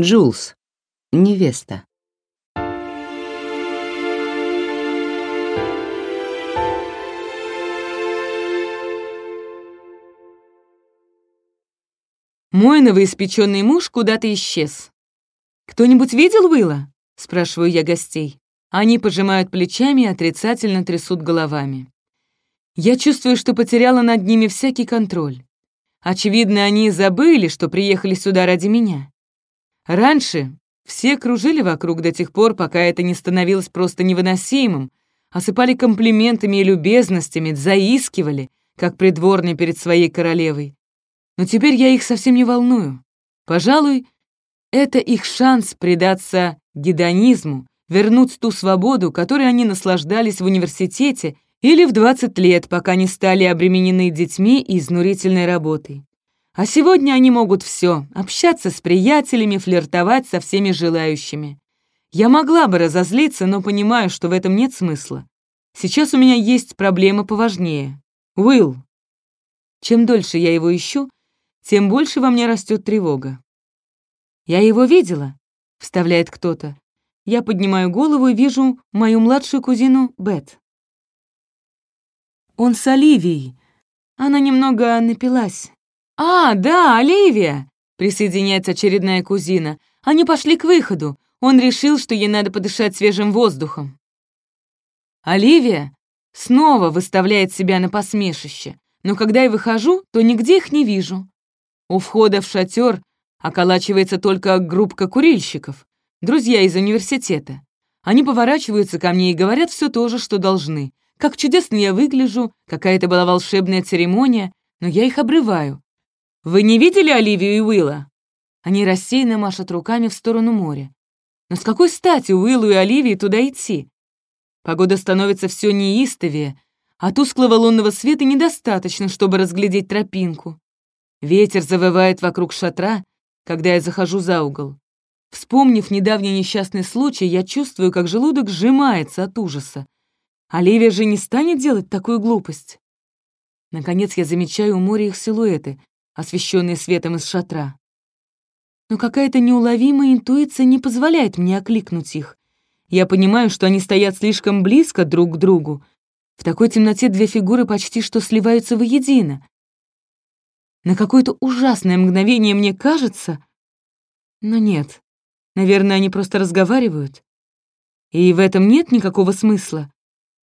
Джулс. Невеста. Мой новоиспеченный муж куда-то исчез. «Кто-нибудь видел Уилла?» — спрашиваю я гостей. Они пожимают плечами и отрицательно трясут головами. Я чувствую, что потеряла над ними всякий контроль. Очевидно, они забыли, что приехали сюда ради меня. Раньше все кружили вокруг до тех пор, пока это не становилось просто невыносимым, осыпали комплиментами и любезностями, заискивали, как придворный перед своей королевой. Но теперь я их совсем не волную. Пожалуй, это их шанс предаться гедонизму, вернуть ту свободу, которой они наслаждались в университете или в 20 лет, пока не стали обременены детьми и изнурительной работой. А сегодня они могут все — общаться с приятелями, флиртовать со всеми желающими. Я могла бы разозлиться, но понимаю, что в этом нет смысла. Сейчас у меня есть проблема поважнее. Уилл. Чем дольше я его ищу, тем больше во мне растет тревога. «Я его видела», — вставляет кто-то. Я поднимаю голову и вижу мою младшую кузину Бет. Он с Оливией. Она немного напилась. «А, да, Оливия!» — присоединяется очередная кузина. Они пошли к выходу. Он решил, что ей надо подышать свежим воздухом. Оливия снова выставляет себя на посмешище, но когда я выхожу, то нигде их не вижу. У входа в шатер околачивается только группка курильщиков друзья из университета. Они поворачиваются ко мне и говорят все то же, что должны. Как чудесно я выгляжу, какая-то была волшебная церемония, но я их обрываю. «Вы не видели Оливию и Уилла?» Они рассеянно машут руками в сторону моря. Но с какой стати Уиллу и Оливии туда идти? Погода становится все неистовее, а тусклого лунного света недостаточно, чтобы разглядеть тропинку. Ветер завывает вокруг шатра, когда я захожу за угол. Вспомнив недавний несчастный случай, я чувствую, как желудок сжимается от ужаса. Оливия же не станет делать такую глупость. Наконец я замечаю у моря их силуэты, освещенные светом из шатра. Но какая-то неуловимая интуиция не позволяет мне окликнуть их. Я понимаю, что они стоят слишком близко друг к другу. В такой темноте две фигуры почти что сливаются воедино. На какое-то ужасное мгновение мне кажется... Но нет, Наверное, они просто разговаривают. И в этом нет никакого смысла.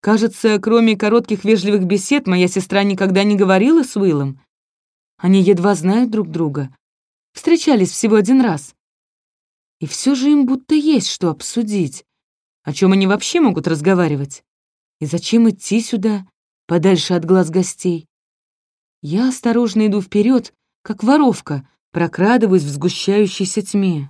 Кажется, кроме коротких вежливых бесед, моя сестра никогда не говорила с Уиллом. Они едва знают друг друга. Встречались всего один раз. И все же им будто есть что обсудить. О чем они вообще могут разговаривать? И зачем идти сюда, подальше от глаз гостей? Я осторожно иду вперед, как воровка, прокрадываюсь в сгущающейся тьме.